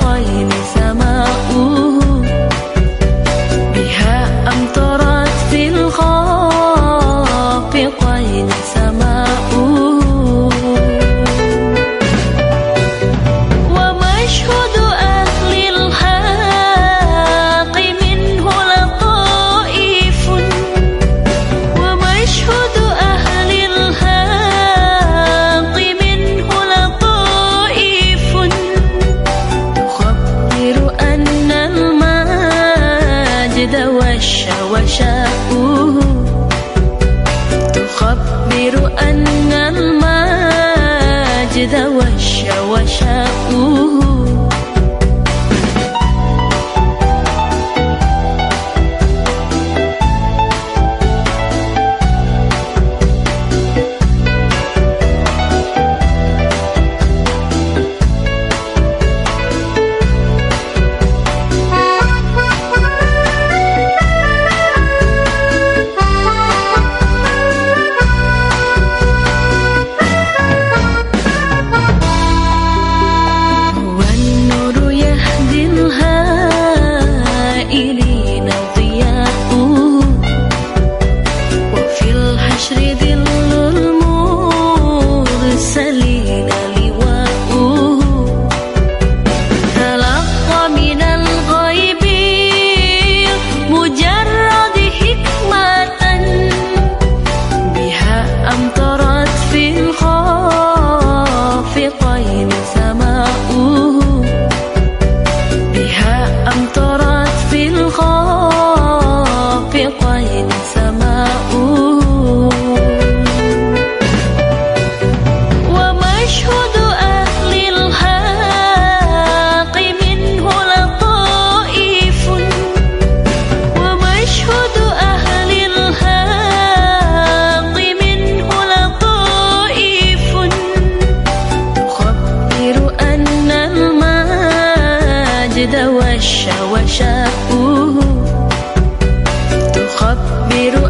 爱你 كده وشة وشة تخبر أن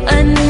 تخبر